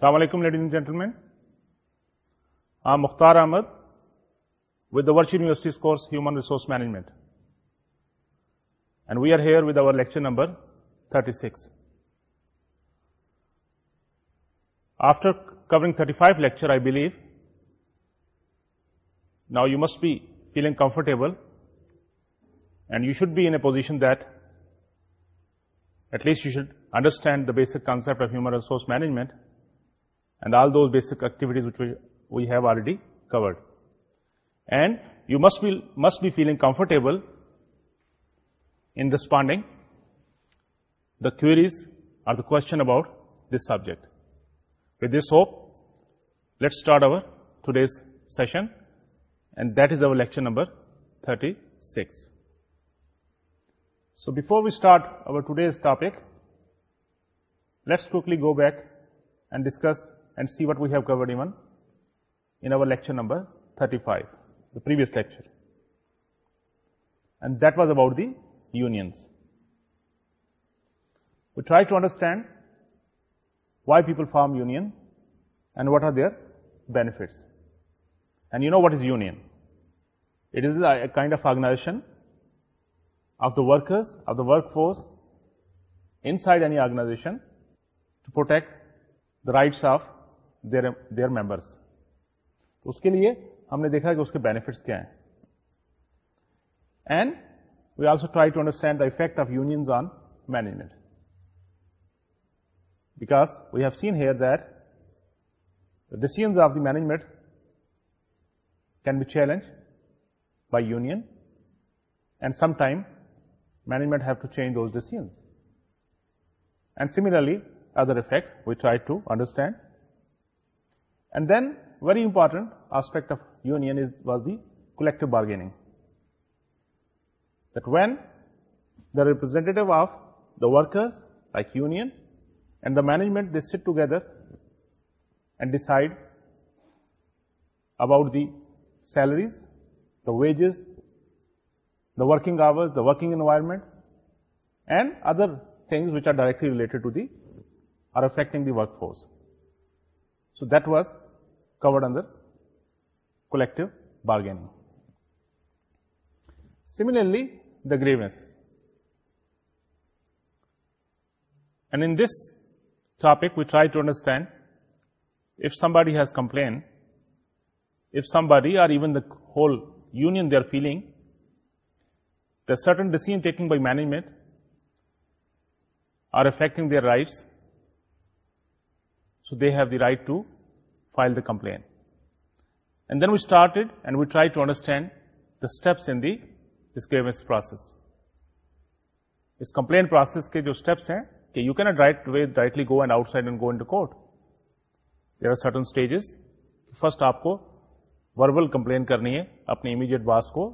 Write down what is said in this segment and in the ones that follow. السلام علیکم ladies and gentle مین ہاں مختار احمد ود دا ورچ universities course human resource management and we are here with our lecture number thirty six after covering thirty five lecture I believe now you must be feeling comfortable and you should be in a position least you should understand the basic concept of human resource management And all those basic activities which we have already covered. And you must be feeling comfortable in responding the queries or the question about this subject. With this hope, let's start our today's session, and that is our lecture number 36. So before we start our today's topic, let's quickly go back and discuss and see what we have covered even in our lecture number 35, the previous lecture. And that was about the unions. We try to understand why people form union and what are their benefits. And you know what is union? It is a kind of organization of the workers, of the workforce inside any organization to protect the rights of their members تو اس کے لیے ہم نے دیکھا کہ اس کے benefits کیا ہیں and we also try to understand the effect of union on management because we have seen here that decision of the management can be challenge by union and some time management have to change those decision and similarly other effect we try to understand And then very important aspect of union was the collective bargaining. That when the representative of the workers, like union, and the management, they sit together and decide about the salaries, the wages, the working hours, the working environment, and other things which are directly related to the, reflecting the workforce. So that was covered under collective bargaining. Similarly, the grievances. And in this topic, we try to understand if somebody has complained, if somebody or even the whole union they are feeling, the certain decision taken by management are affecting their rights, they have the right to file the complain and then we start and we try to understand the steps process اس complain process کے جو steps ہیں کہ you can direct we directly go and outside go N to court they are certain stages first آپ کو verbal complaint کرنی ہے اپنی امیڈیٹ باس کو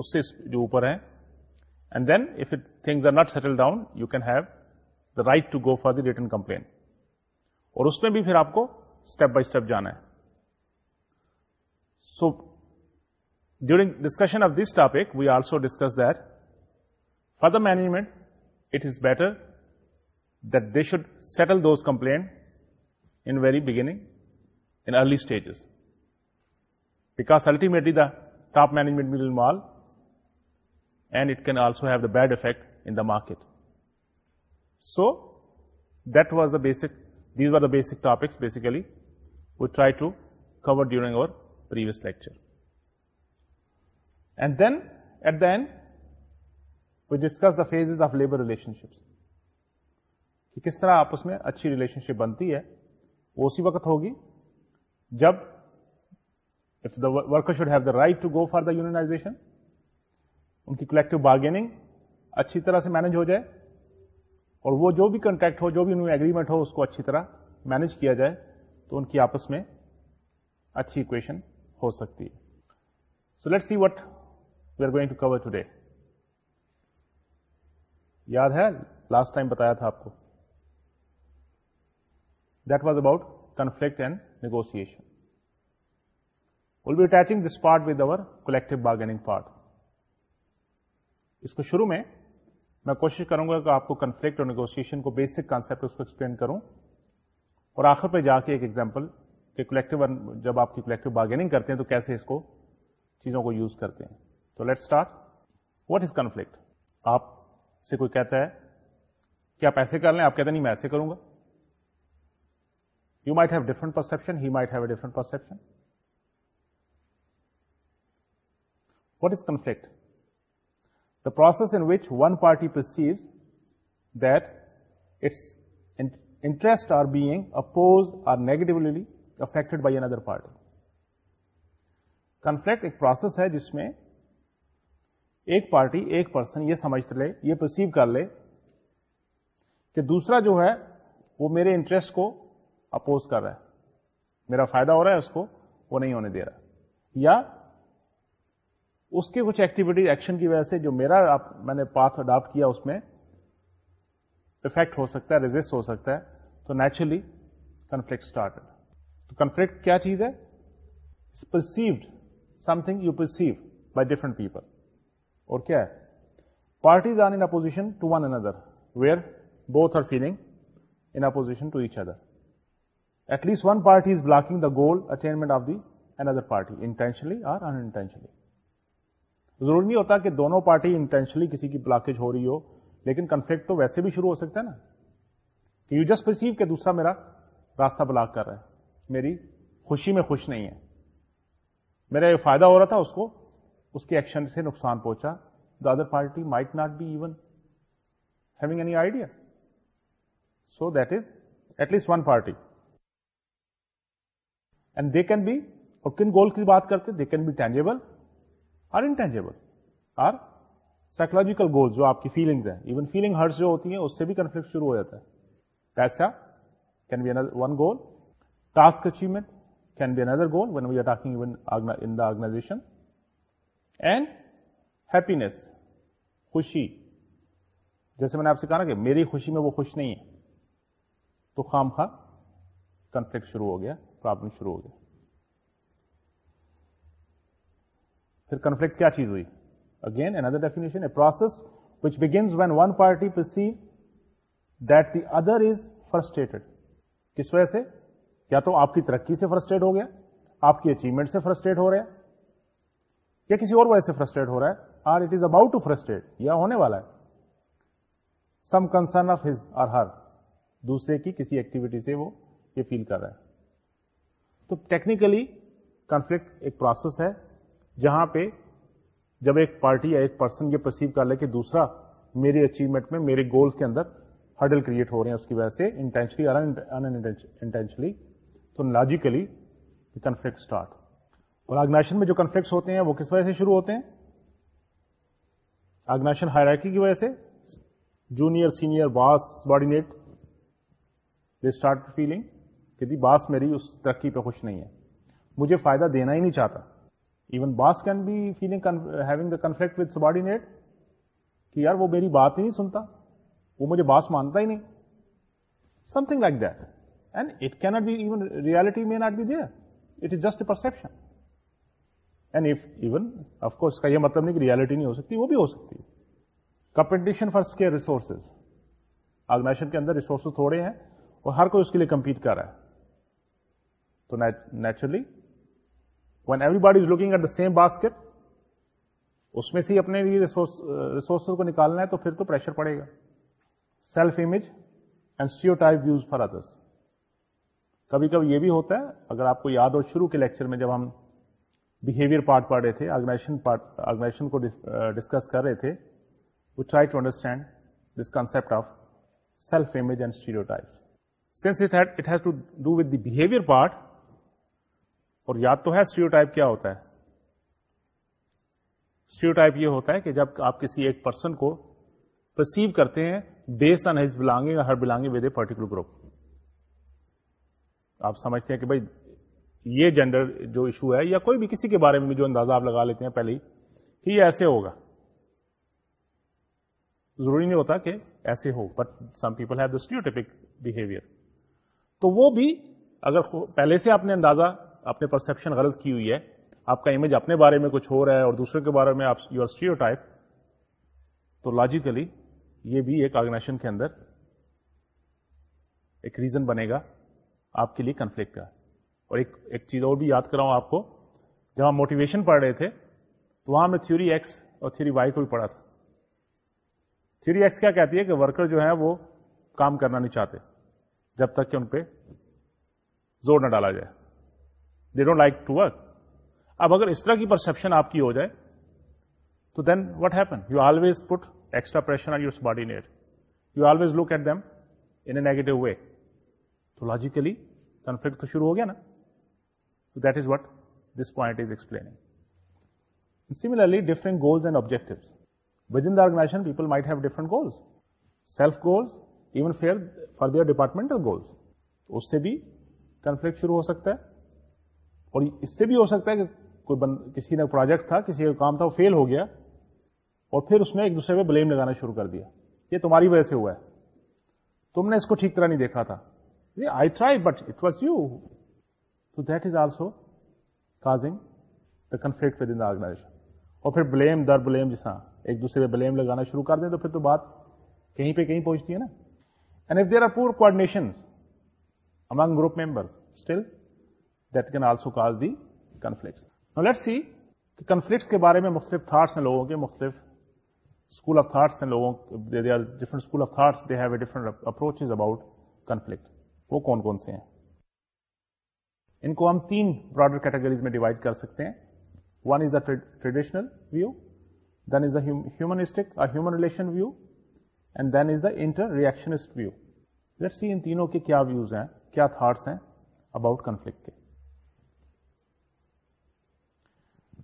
اس سے جو اوپر ہیں and then if things are not settle down you can have the right to go for the return complain اور اس میں بھی پھر آپ کو اسٹیپ بائی اسٹیپ جانا ہے so during discussion of this topic we also discuss درد management it is better that they should settle those complain in very beginning in early stages because ultimately the top management مل مال and it can also have the bad effect in the market so that was the basic basic topics basically we try to cover during over پرس lecture and then at داڈ وس the phases of labour relationship کہ کس طرح آپس میں اچھی relation شپ بنتی ہے وہ اسی وقت ہوگی جب if the worker should have the right to go for the unionization ان کی کلیکٹو بارگیننگ اچھی طرح سے مینج ہو جائے اور وہ جو بھی کنٹیکٹ ہو جو بھی اگریمنٹ ہو اس کو اچھی طرح مینج کیا جائے تو ان کی آپس میں اچھی اکویشن ہو سکتی ہے so let see what we are going to cover to یاد ہے لاسٹ ٹائم بتایا تھا آپ کو that was about conflict and negotiation will be attaching this part with over collective bargaining part اس کو شروع میں میں کوشش کروں گا کہ آپ کو کنفلکٹ اور نیگوسیشن کو بیسک کانسیپٹ اس کو ایکسپلین کروں اور آخر پہ جا کے ایک ایگزامپل کہ کلیکٹو جب آپ کی کلیکٹو بارگیننگ کرتے ہیں تو کیسے اس کو چیزوں کو یوز کرتے ہیں تو let start what is conflict آپ سے کوئی کہتا ہے کہ آپ ایسے کر لیں آپ کہتے ہیں نہیں میں ایسے کروں گا you might have different perception he might have a different perception what is conflict process which one party perceive this interest are being oppose or negatively affected party conflict ایک پروسیس ہے جس میں ایک پارٹی ایک person یہ سمجھ لے یہ پرسیو کر لے کہ دوسرا جو ہے وہ میرے انٹرسٹ کو اپوز کر رہا ہے میرا فائدہ ہو رہا ہے اس کو وہ نہیں ہونے دے رہا یا اس کی کچھ ایکٹیویٹی ایکشن کی وجہ سے جو میرا میں نے پاتھ اڈاپٹ کیا اس میں افیکٹ ہو سکتا ہے ریزسٹ ہو سکتا ہے تو نیچرلی کنفلکٹ اسٹارٹ تو کنفلکٹ کیا چیز ہے perceived something you perceive by different people اور کیا ہے parties are in opposition to one another where both are feeling in opposition to each other at least one party is blocking the goal attainment of the another party intentionally or intentionally ضرور نہیں ہوتا کہ دونوں party intentionally کسی کی blockage ہو رہی ہو لیکن conflict تو ویسے بھی شروع ہو سکتا ہے نا کہ یو جسٹ پرسیو کہ دوسرا میرا راستہ بلاک کر رہا ہے میری خوشی میں خوش نہیں ہے میرا یہ فائدہ ہو رہا تھا اس کو اس کے ایکشن سے نقصان پہنچا the other party might not be even having any idea so that is at least one party and they can be اور کن گول کی بات کرتے they can be tangible or intangible or psychological goals جو آپ کی feelings ہیں even feeling hurts جو ہوتی ہیں اس سے بھی کنفلکٹ شروع ہو جاتا ہے پیسہ can be another one goal task achievement can be another goal when we are talking in the organization and happiness خوشی جیسے میں نے آپ سے کہا نا کہ میری خوشی میں وہ خوش نہیں ہے تو خام خواہ کنفلکٹ شروع ہو گیا پرابلم شروع ہو گیا پھر کنفلکٹ کیا چیز ہوئی again N other the other is frustrated کس وجہ سے یا تو آپ کی ترقی سے فرسٹریٹ ہو گیا آپ کی اچیومنٹ سے فرسٹریٹ ہو رہا ہے یا کسی اور وجہ سے فرسٹریٹ ہو رہا ہے are it is about to frustrate یا ہونے والا ہے some concern of his or her دوسرے کی کسی ایکٹیویٹی سے وہ یہ فیل کر رہا ہے تو ٹیکنیکلی کنفلکٹ ایک پروسیس ہے جہاں پہ جب ایک پارٹی یا ایک پرسن یہ پرسیو کر لے کہ دوسرا میری اچیومنٹ میں میرے گولس کے اندر ہڈل کریٹ ہو رہے ہیں اس کی وجہ سے انٹینشلی اور انٹینشلی تو لاجیکلی کنفلکٹ اسٹارٹ اور آگنیشن میں جو کنفلکٹس ہوتے ہیں وہ کس وجہ سے شروع ہوتے ہیں آگنیشن ہائی کی وجہ سے junior senior boss they start feeling کہ باس میری اس ترقی پہ خوش نہیں ہے مجھے فائدہ دینا ہی نہیں چاہتا even boss can be feeling having the conflict with subordinate کہ یار وہ میری بات ہی نہیں سنتا وہ مجھے باس مانتا ہی نہیں something like that and it کی be even reality may not be there it is just a perception and even of course کا یہ مطلب نہیں کہ ریالٹی نہیں ہو سکتی وہ بھی ہو سکتی competition for square resources organization کے اندر ریسورسز تھوڑے ہیں اور ہر کوئی اس کے لیے کمپیٹ کر رہا ہے تو naturally everybody at the same basket اس میں سے اپنے لیے uh, کو نکالنا ہے تو پھر تو پریشر پڑے گا self image and stereotype views for others کبھی کبھی یہ بھی ہوتا ہے اگر آپ کو یاد ہو شروع کے لیکچر میں جب ہم بہیویئر پارٹ پڑھ رہے تھے آرگنائزیشن آرگنائزیشن پارٹ کو ڈسکس uh, کر رہے تھے we try to understand this concept of self image and types since it has to do with the behaviour part اور یاد تو ہے اسٹیو ٹائپ کیا ہوتا ہے اسٹیو ٹائپ یہ ہوتا ہے کہ جب آپ کسی ایک پرسن کو پرسیو کرتے ہیں based on his belonging her belonging with a particular group آپ سمجھتے ہیں کہ بھائی یہ جینڈر جو ایشو ہے یا کوئی بھی کسی کے بارے میں جو اندازہ آپ لگا لیتے ہیں پہلے ہی کہ یہ ایسے ہوگا ضروری نہیں ہوتا کہ ایسے ہو but some people have the Steve ٹیپک behaviour تو وہ بھی اگر پہلے سے آپ نے اندازہ آپ نے پرسپشن غلط کی ہوئی ہے آپ کا امیج اپنے بارے میں کچھ ہو رہا ہے اور دوسرے کے بارے میں آپ یو اسٹیو تو لاجیکلی یہ بھی ایک ایک کے اندر ریزن بنے گا آپ کے لیے کنفلکٹ کا اور ایک ایک چیز اور بھی یاد کراؤں آپ کو جب ہم موٹیویشن پڑھ رہے تھے تو وہاں میں تھیوری ایکس اور تھیوری وائی کو بھی پڑھا تھا تھیوری ایکس کیا کہتی ہے کہ ورکر جو ہیں وہ کام کرنا نہیں چاہتے جب تک کہ ان پہ زور نہ ڈالا جائے they don't like to work اب اگر اس طرح کی پرسپشن آپ کی ہو جائے تو then what happen you always put extra pressure or you باڈی نیئرز look at them in a negative way تو لاجیکلی کنفلکٹ تو شروع ہو گیا نا that is what this point is explaining similarly different goals and objective objectives people might have different goals self goals even fair for their departmental goals اس سے بھی conflict شروع ہو سکتا ہے اور اس سے بھی ہو سکتا ہے کہ کوئی بند کسی نے پروجیکٹ تھا کسی کا کام تھا وہ فیل ہو گیا اور پھر اس نے ایک دوسرے پہ بلیم لگانا شروع کر دیا یہ تمہاری وجہ سے ہوا ہے تم نے اس کو ٹھیک طرح نہیں دیکھا تھا I try but it was you تو that is also causing the conflict with in organization اور پھر بلیم در بلیم جس ایک دوسرے پہ بلیم لگانا شروع کر دیں تو پھر تو بات کہیں پہ کہیں پہنچتی ہے نا and if there are poor coordination among group members still that can also cause the conflicts let see کہ کنفلکٹس کے بارے میں مختلف تھاٹس ہیں لوگوں کے مختلف اسکول آف تھاٹس ہیں لوگوں different different school of thoughts they have a approaches about conflict وہ کون کون سے ہیں ان کو ہم تین براڈر کیٹیگریز میں ڈیوائڈ کر سکتے ہیں one is a traditional view view then then is is a humanistic human relation and the interactionist view let see ان تینوں کے کیا ویوز ہیں کیا تھاٹس ہیں اباؤٹ کنفلکٹ کے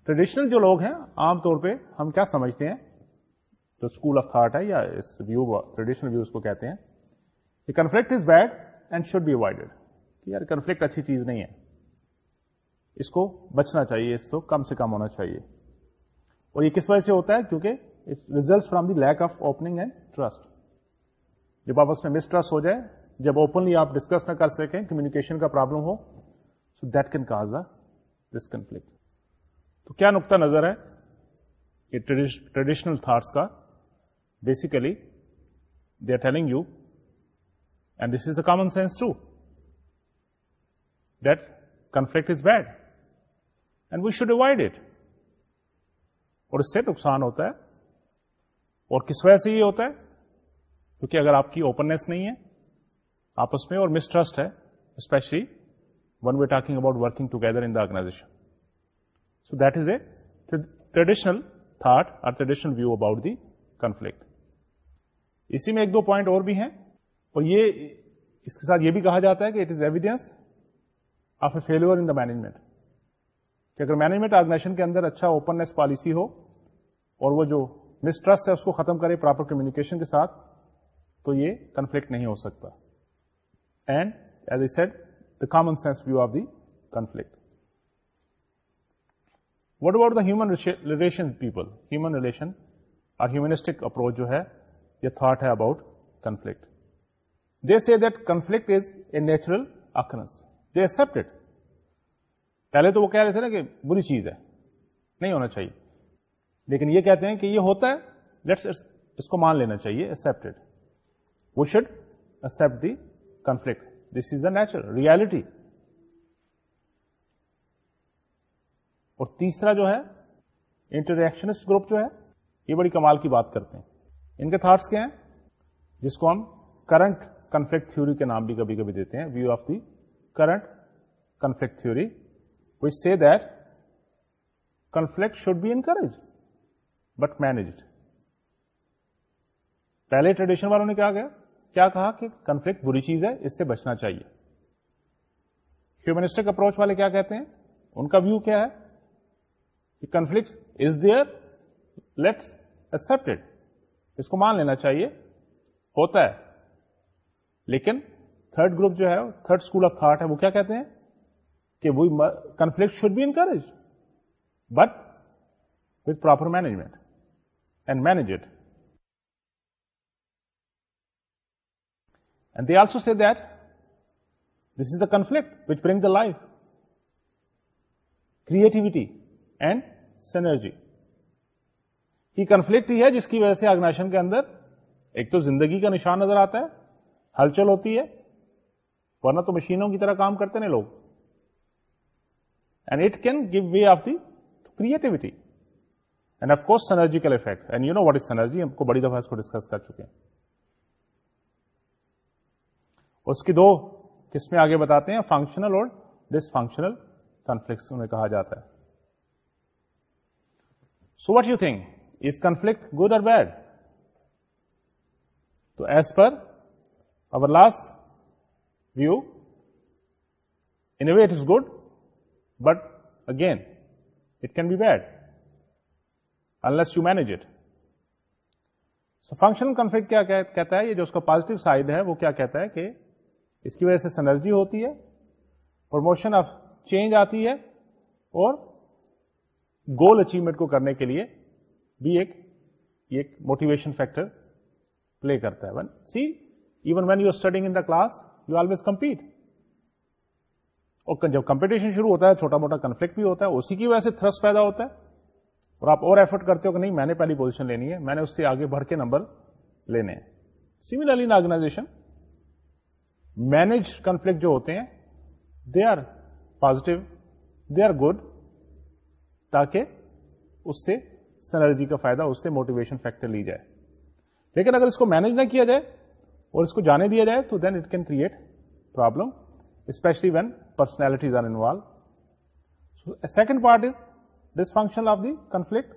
ٹریڈیشنل جو لوگ ہیں عام طور پہ ہم کیا سمجھتے ہیں جو اسکول آف تھاٹ ہے یا اس ویو ٹریڈیشنل کو کہتے ہیں conflict is bad and should be avoided یار کنفلکٹ اچھی چیز نہیں ہے اس کو بچنا چاہیے اس کو کم سے کم ہونا چاہیے اور یہ کس وجہ سے ہوتا ہے کیونکہ from the lack of opening and trust جب آپ اس میں مسٹرسٹ ہو جائے جب اوپنلی آپ ڈسکس نہ کر سکیں کمیونیکیشن کا پرابلم ہو so that can cause a this conflict تو کیا نقطہ نظر ہے یہ ٹریڈیشنل تھاٹس کا basically they are telling you and this is a common sense to that conflict is bad and we should avoid it اور اس سے نقصان ہوتا ہے اور کس وجہ سے یہ ہوتا ہے کیونکہ اگر آپ کی اوپننیس نہیں ہے آپس میں اور مسٹرسٹ ہے especially when we talking about working together in the organization they traditional thought اور traditional view about the conflict اسی میں ایک دو پوائنٹ اور بھی ہیں اور یہ اس کے ساتھ یہ بھی کہا جاتا ہے کہ it is evidence of a failure in the management کہ اگر مینجمنٹ آرگنائزیشن کے اندر اچھا اوپننیس پالیسی ہو اور وہ جو مسٹرسٹ ہے اس کو ختم کرے پراپر کمیونیکیشن کے ساتھ تو یہ کنفلکٹ نہیں ہو سکتا and as a said the common sense view of the conflict about the human human relation relation people اور ہیومنسٹک اپروچ جو ہے یہ تھاٹ ہے about conflict conflict they they see that is a natural اکنس accept it پہلے تو وہ کہہ رہے تھے نا کہ بری چیز ہے نہیں ہونا چاہیے لیکن یہ کہتے ہیں کہ یہ ہوتا ہے لیٹس اس کو مان لینا چاہیے accept وکسپٹ the conflict this is a natural reality اور تیسرا جو ہے انٹریکشنسٹ گروپ جو ہے یہ بڑی کمال کی بات کرتے ہیں ان کے تھاٹس کیا ہیں جس کو ہم کرنٹ کنفلکٹ تھوری کے نام بھی کبھی کبھی دیتے ہیں view of the current conflict theory we see that conflict should be encourage but managed پہلے ٹریڈیشن والوں نے کیا کیا کہا کہ کنفلکٹ بری چیز ہے اس سے بچنا چاہیے ہیومنسٹک اپروچ والے کیا کہتے ہیں ان کا ویو کیا ہے conflict is there let's accept اس کو مان لینا چاہیے ہوتا ہے لیکن تھرڈ گروپ جو ہے تھرڈ اسکول آف تھاٹ ہے وہ کیا کہتے ہیں کہ we conflict should be encourage but with proper management and manage it and they also see this is the conflict which bring the life creativity and synergy یہ conflict ہی ہے جس کی وجہ سے اگناشن کے اندر ایک تو زندگی کا نشان نظر آتا ہے ہلچل ہوتی ہے ورنہ تو مشینوں کی طرح کام کرتے ہیں لوگ and it can give way of the creativity and of course synergical effect and you know what is synergy ہم کو بڑی دفعہ اس کو ڈسکس کر چکے ہیں اس کی دو قسمیں آگے بتاتے ہیں فنکشنل اور ڈس فنکشنل کنفلکٹس انہیں کہا جاتا ہے so what you think is conflict good اور بیڈ تو as per last view in way it is good but again it can be bad unless you manage it so functional conflict کیا کہتا ہے یہ جو اس کا پازیٹو سائڈ ہے وہ کیا کہتا ہے کہ اس کی وجہ سے سنرجی ہوتی ہے پروموشن آف چینج آتی ہے اور گول اچیومنٹ کو کرنے کے لیے بھی ایک موٹیویشن فیکٹر پلے کرتا ہے one see even when you studying in the class you always compete اور جب کمپٹیشن شروع ہوتا ہے چھوٹا موٹا کنفلکٹ بھی ہوتا ہے اسی کی وجہ سے تھرس پیدا ہوتا ہے اور آپ اور ایفرٹ کرتے ہو کہ نہیں میں نے پہلی پوزیشن لینی ہے میں نے اس سے آگے بڑھ کے نمبر لینے ہیں سیملرلی آرگنائزیشن مینج کنفلکٹ جو ہوتے ہیں they are positive they are good تاکہ اس سے سنرجی کا فائدہ اس سے موٹیویشن فیکٹر لی جائے لیکن اگر اس کو مینج نہ کیا جائے اور اس کو جانے دیا جائے تو then it can create problem especially when personalities are involve second part is dysfunction of the conflict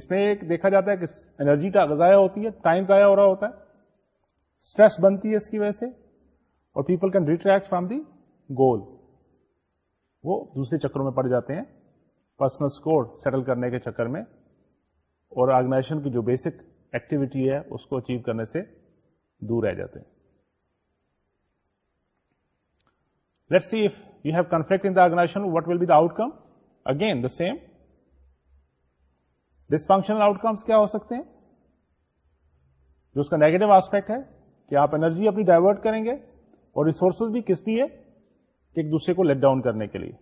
اس میں ایک دیکھا جاتا ہے کہ انرجی کا ضائع ہوتی ہے ٹائم ضائع ہو رہا ہوتا ہے اسٹریس بنتی ہے اس کی وجہ سے اور people can retract from the goal وہ دوسرے چکروں میں پڑ جاتے ہیں پرسنل اسکور سیٹل کرنے کے چکر میں اور آرگنائزیشن کی جو بیسک ایکٹیویٹی ہے اس کو اچیو کرنے سے دور رہ جاتے ہیں let see if you have conflict in the organization what will be the outcome again the same dysfunctional outcomes کیا ہو سکتے ہیں جو اس کا نیگیٹو آسپیکٹ ہے کہ آپ انرجی اپنی ڈائیورٹ کریں گے اور ریسورسز بھی کس لیے کہ ایک دوسرے کو لیٹ ڈاؤن کرنے کے لیے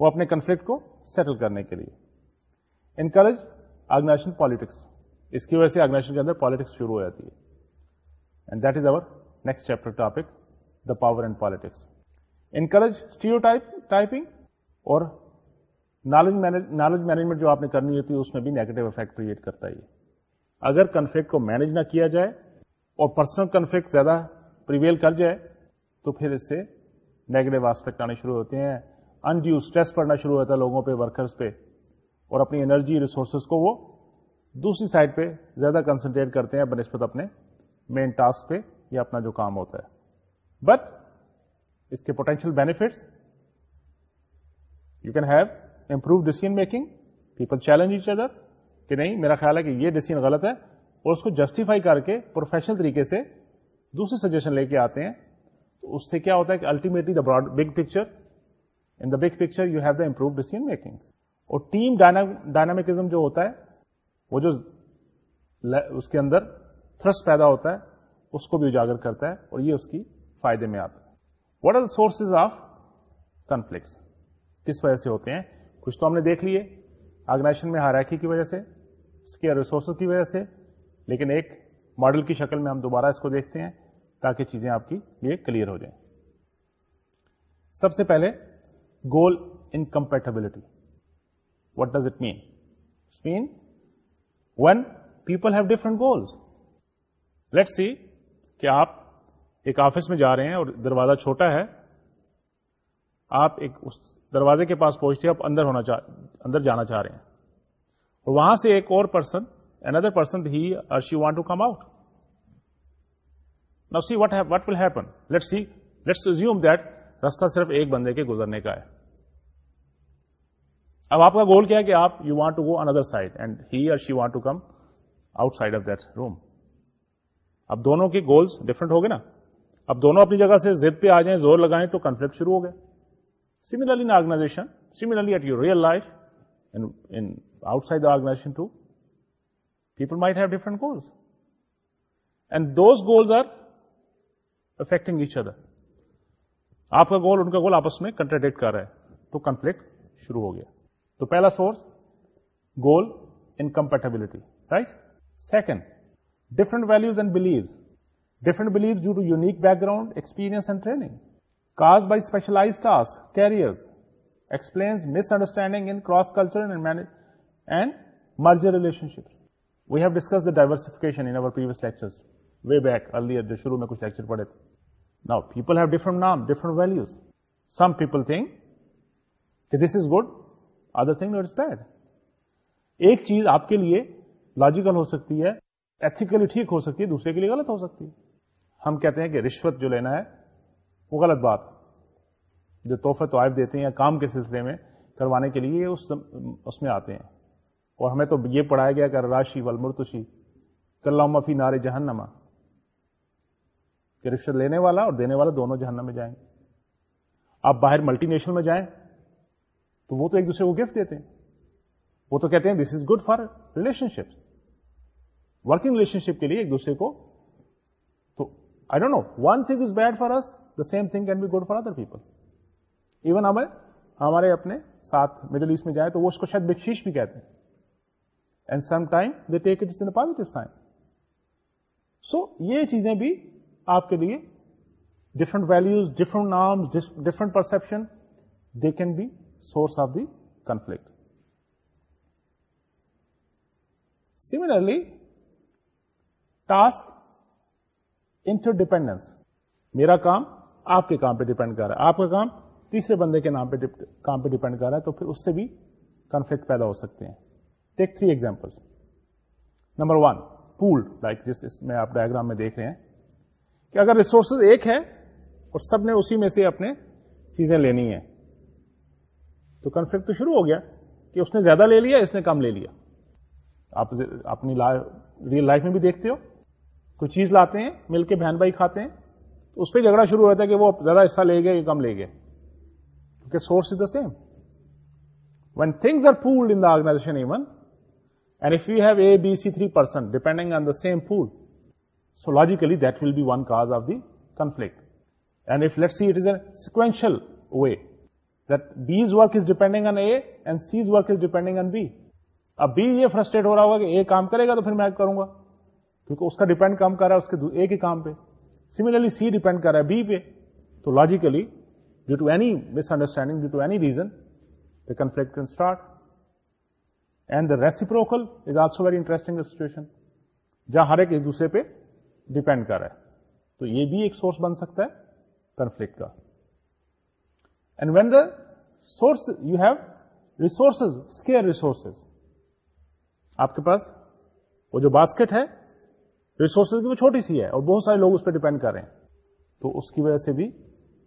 وہ اپنے کنفلکٹ کو سیٹل کرنے کے لیے انکریج آرگنائزیشن پالیٹکس اس کی وجہ سے آرگنائزیشن کے اندر پالیٹکس شروع ہو جاتی ہے and that is our next chapter topic the power and politics encourage stereotyping اور نالج نالج مینجمنٹ جو آپ نے کرنی ہوتی ہے اس میں بھی نیگیٹو افیکٹ کریٹ کرتا ہے اگر کنفلکٹ کو مینج نہ کیا جائے اور پرسنل کنفلکٹ زیادہ پریویل کر جائے تو پھر اس سے نیگیٹو آسپیکٹ آنے شروع ہوتے ہیں انڈیو اسٹریس پڑنا شروع ہوتا ہے لوگوں پہ ورکرس پہ اور اپنی انرجی ریسورسز کو وہ دوسری سائڈ پہ زیادہ کنسنٹریٹ کرتے ہیں بنسبت اپنے مین ٹاسک پہ یا اپنا جو کام ہوتا ہے بٹ اس کے potential benefits you can have improve decision making people challenge each other کہ نہیں میرا خیال ہے کہ یہ ڈیسیزن غلط ہے اور اس کو جسٹیفائی کر کے پروفیشنل طریقے سے دوسری سجیشن لے کے آتے ہیں تو اس سے کیا ہوتا ہے کہ ultimately the broad big picture in the big picture you have the improve decision making اور ٹیم ڈائنامکزم جو ہوتا ہے وہ جو اس کے اندر پیدا ہوتا ہے اس کو بھی اجاگر کرتا ہے اور یہ اس کی فائدے میں آتا ہے what are sources of conflicts کس وجہ سے ہوتے ہیں کچھ تو ہم نے دیکھ لیے آرگنائزیشن میں ہاراکی کی وجہ سے اس کے ریسورسز کی وجہ سے لیکن ایک ماڈل کی شکل میں ہم دوبارہ اس کو دیکھتے ہیں تاکہ چیزیں آپ کی یہ کلیئر ہو جائیں سب سے پہلے goal incompatibility what does it mean mean when people have different goals let see کہ آپ ایک آفس میں جا رہے ہیں اور دروازہ چھوٹا ہے آپ ایک اس دروازے کے پاس پہنچتے آپ اندر ہونا چاہ اندر جانا چاہ رہے ہیں اور وہاں سے ایک اور پرسن پرسن اندر ہی she want to come out no see see what what will happen let let's resume that رستہ صرف ایک بندے کے گزرنے کا ہے اب آپ کا گول کیا ہے کہ آپ یو وانٹ ٹو گو اندر سائڈ اینڈ ہی اور she want to come outside of that room اب دونوں کے گولس ڈفرنٹ ہو گئے نا اب دونوں اپنی جگہ سے زد پہ آ جائیں زور لگائیں تو کنفلکٹ شروع ہو گئے in organization similarly at your real life outside the organization two people might those goals are affecting each other آپ کا گول ان کا گول آپس میں کنٹراڈکٹ کر رہا ہے تو کنفلکٹ شروع ہو گیا تو پہلا source goal in right second different values and beliefs different belief due to unique background experience and training cause by specialize task career explains miss understanding in cross culture and merger relationship we have discuss the in previous lecture way back early شروع میں کچھ lecture پڑے تھے نا people have different نام different values some people think کہ this is good other thing bed ایک چیز آپ کے لیے لاجیکل ہو سکتی ہے ایتھیکلی ٹھیک ہو سکتی ہے دوسرے کے لیے غلط ہو سکتی ہے ہم کہتے ہیں کہ رشوت جو لینا ہے وہ غلط بات جو تحفے دیتے ہیں کام کے سلسلے میں کروانے کے لیے اس اس میں آتے ہیں اور ہمیں تو یہ پڑھایا گیا کہ راشی ول مرتشی فی نار جہنما کہ رشوت لینے والا اور دینے والا دونوں جہنم میں جائیں گے آپ باہر ملٹی نیشنل میں جائیں تو وہ تو ایک دوسرے کو گفٹ دیتے ہیں وہ تو کہتے ہیں this is good for relationship working relationship کے لیے ایک دوسرے کو تو I don't know one thing is bad for us the same thing can be good for other people even ہمیں ہمارے اپنے ساتھ مڈل ایسٹ میں جائیں تو وہ اس کو شاید بخشیش بھی کہتے ہیں and some time they take it in positive sign so یہ چیزیں بھی آپ کے لیے different values different norms different perception they can be source of the conflict similarly task interdependence میرا کام آپ کے کام پہ ڈپینڈ کر رہا ہے آپ کا کام تیسرے بندے کے نام پہ کام پہ ڈیپینڈ کر رہا ہے تو پھر اس سے بھی کنفلکٹ پیدا ہو سکتے ہیں take three example number one pool like جس میں آپ ڈائگرام میں دیکھ رہے ہیں کہ اگر ریسورسز ایک ہے اور سب نے اسی میں سے اپنے چیزیں لینی ہیں تو کنفلکٹ تو شروع ہو گیا کہ اس نے زیادہ لے لیا اس نے کم لے لیا آپ اپنی ریئل لائف میں بھی دیکھتے ہو کوئی چیز لاتے ہیں مل کے بہن بھائی کھاتے ہیں تو اس پہ جھگڑا شروع ہوتا ہے کہ وہ زیادہ حصہ لے گئے کم لے گئے کیونکہ source is the same when things are pooled in the organization even and if you have A B C three person depending on the same pool so logically that will be one cause of the conflict and if let see it is a sequential way that B's work is depending on A and C's work is depending on B. اب B یہ frustrate ہو رہا ہوگا کہ A کام کرے گا تو پھر میں کروں گا کیونکہ اس کا ڈیپینڈ کام کر رہا ہے اس کے کے A کام پہ سیملرلی سی ڈیپینڈ رہا ہے B پہ تو logically D to S understanding conflict can start and ریسیپروکلو very interesting situation جہاں ہر ایک ایک دوسرے پہ ڈیپینڈ رہا ہے تو یہ بھی ایک سورس بن سکتا ہے کنفلکٹ کا when the source you have resources resources آپ کے پاس وہ جو باسکٹ ہے ریسورسز کیونکہ چھوٹی سی ہے اور بہت سارے لوگ اس پہ ڈیپینڈ کر رہے ہیں تو اس کی وجہ سے بھی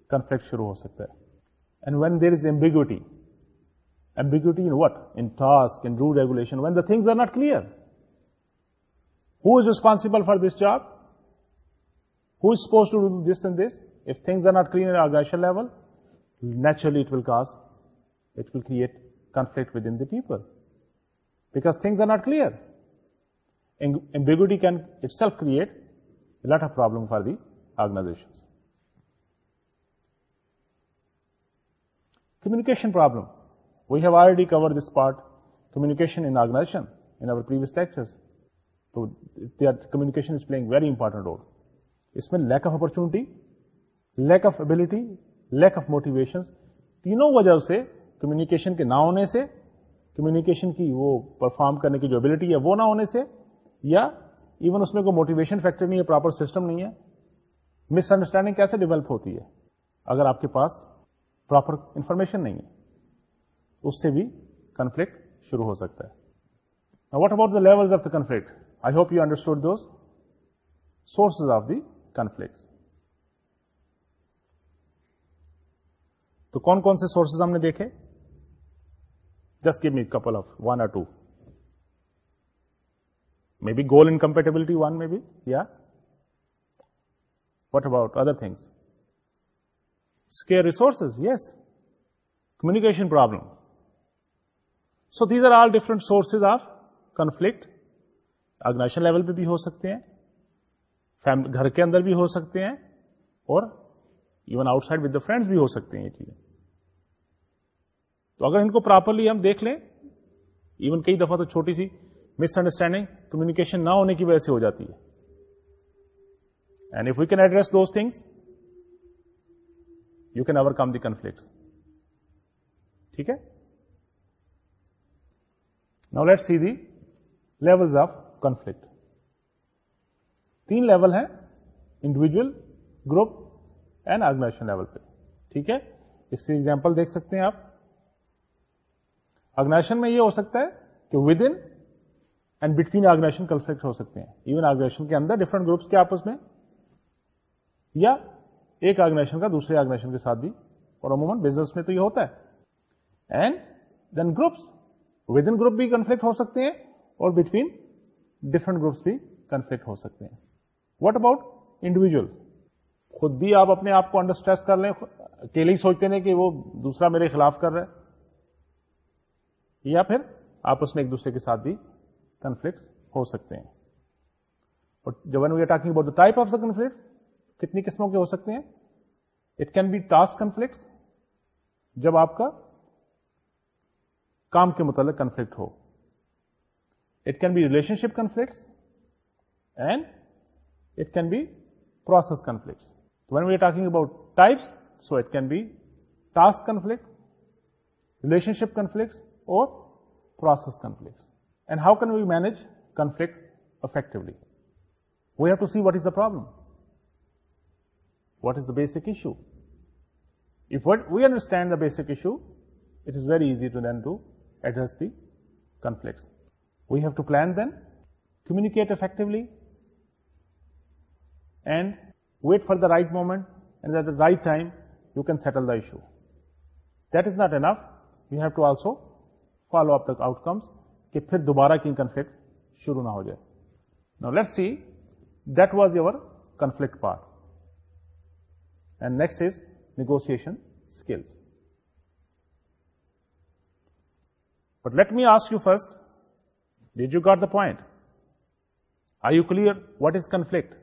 کنفلکٹ شروع ہو سکتا ہے role regulation when the things are not clear who is responsible for this job ہوس to this in this are not clear at organizational level, naturally it will create conflict within the people, because things are not clear. Ambiguity can itself create a lot of problem for the organizations. Communication problem. We have already covered this part, communication in organization, in our previous lectures. So that communication is playing very important role. It's been lack of opportunity, lack of ability lack of motivation تینوں وجہ سے communication کے نہ ہونے سے communication کی وہ perform کرنے کی جو ابلٹی ہے وہ نہ ہونے سے یا ایون اس میں کوئی موٹیویشن فیکٹر نہیں ہے پراپر سسٹم نہیں ہے مس انڈرسٹینڈنگ کیسے ڈیولپ ہوتی ہے اگر آپ کے پاس پراپر انفارمیشن نہیں ہے اس سے بھی کنفلکٹ شروع ہو سکتا ہے what about the level of the conflict I hope you understood those sources of the conflict تو کون کون سے سورسز ہم نے دیکھے جس کی می couple of one or two may be goal incompatibility one may be یا what about other things scarce resources yes communication problem so these are all different sources of conflict organizational level پہ بھی ہو سکتے ہیں گھر کے اندر بھی ہو سکتے ہیں اور even outside with the friends بھی ہو سکتے ہیں یہ چیزیں تو اگر ان کو پراپرلی ہم دیکھ لیں ایون کئی دفعہ تو چھوٹی سی مس انڈرسٹینڈنگ کمیونیکیشن نہ ہونے کی وجہ سے ہو جاتی ہے and if you can address those things you can overcome the conflict ٹھیک ہے no let see the level of conflict تین لیول ہیں individual group and organization level پہ ٹھیک ہے اس سے ایگزامپل دیکھ سکتے ہیں آپ آرگنائزیشن میں یہ ہو سکتا ہے کہ within and between organization conflict ہو سکتے ہیں ایون آرگنائزیشن کے اندر ڈفرنٹ گروپس کے آپس میں یا ایک آرگنائزیشن کا دوسرے آرگنائزیشن کے ساتھ بھی اور عموماً بزنس میں تو یہ ہوتا ہے and then groups within group بھی کنفلکٹ ہو سکتے ہیں اور بٹوین ڈفرنٹ گروپس بھی کنفلکٹ ہو سکتے ہیں واٹ اباؤٹ انڈیویجلس خود بھی آپ اپنے آپ کو انڈرسٹریس کر لیں اکیلے ہی سوچتے ہیں کہ وہ دوسرا میرے خلاف کر رہا ہے یا پھر آپ اس میں ایک دوسرے کے ساتھ بھی کنفلکٹ ہو سکتے ہیں اور جب we are talking about the type of the conflicts کتنی قسموں کے ہو سکتے ہیں it can be task conflicts جب آپ کا کام کے متعلق کنفلکٹ ہو it can be relationship conflicts and it can be process conflicts When we are talking about types, so it can be task conflict, relationship conflicts, or process conflicts. And how can we manage conflicts effectively? We have to see what is the problem. What is the basic issue? If we understand the basic issue, it is very easy to then to address the conflicts. We have to plan then, communicate effectively, and wait for the right moment and at the right time you can settle the issue that is not enough you have to also follow up the outcomes کہ پھر دوبارہ کی conflict شروع نہ ہو جائے نا let see that was your conflict part and next is negotiation skills but let me ask you first did you got the point I you clear what is conflict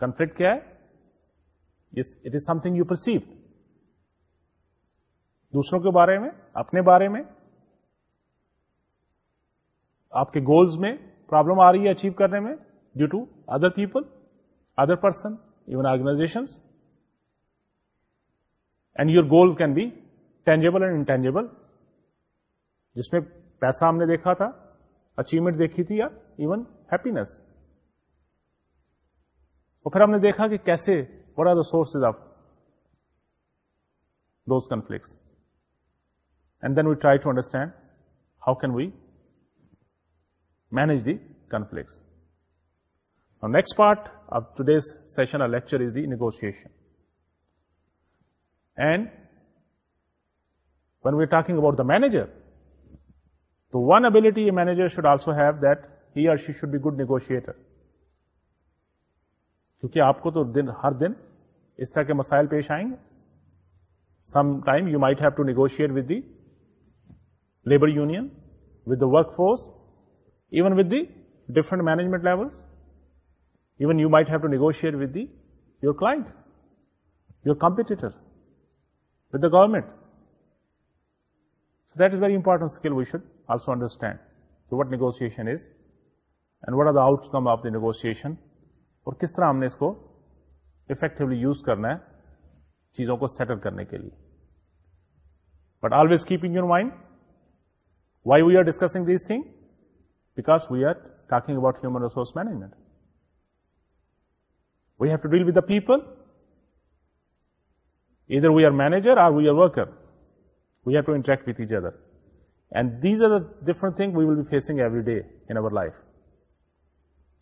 conflict کیا ہے it is something you perceive دوسروں کے بارے میں اپنے بارے میں آپ کے گولز میں پرابلم آ رہی ہے اچیو کرنے میں due to other people other person even organization and your goals can be tangible and intangible جس میں پیسہ ہم نے دیکھا تھا اچیومنٹ دیکھی تھی یا ایون ہیپینس اور پھر ہم نے دیکھا کہ کیسے what are the sources of those conflicts and then we try to understand how can we manage the conflicts next part of today's session lecture is the negotiation and when we are talking about the manager تو one ability manager should also have that he or she should be good negotiator کیونکہ آپ کو تو دن ہر دن اس طرح کے مسائل پیش آئیں گے some time you might have to negotiate with the labour union with the workforce even with the different management levels even you might have to negotiate with the your client your competitor with the government so that is very important skill we should also understand what negotiation is and what are the outcome of the negotiation اور کس طرح ہم نے اس کو effectively use کرنا ہے چیزوں کو سیٹل کرنے کے لیے but always keeping your mind why we are discussing this thing because we are talking about human resource management we have to deal with the people either we are manager or we are worker we have to interact with each other and these are different thing we will be facing every day in life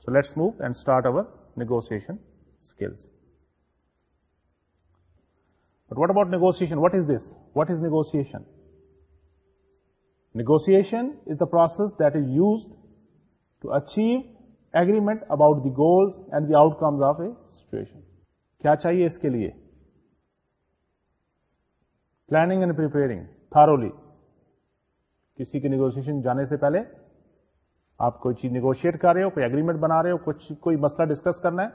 so let's move and start our negotiations what about negotiation what is this what is negotiation negotiation that is used to achieve agreement about the goals and the outcomes of a situation کیا چاہیے اس کے لیے planning and پر کسی کے negotiation جانے سے پہلے آپ کوئی چیز نیگوشیٹ کر رہے ہو کوئی اگریمنٹ بنا رہے ہو کچھ کوئی مسئلہ ڈسکس کرنا ہے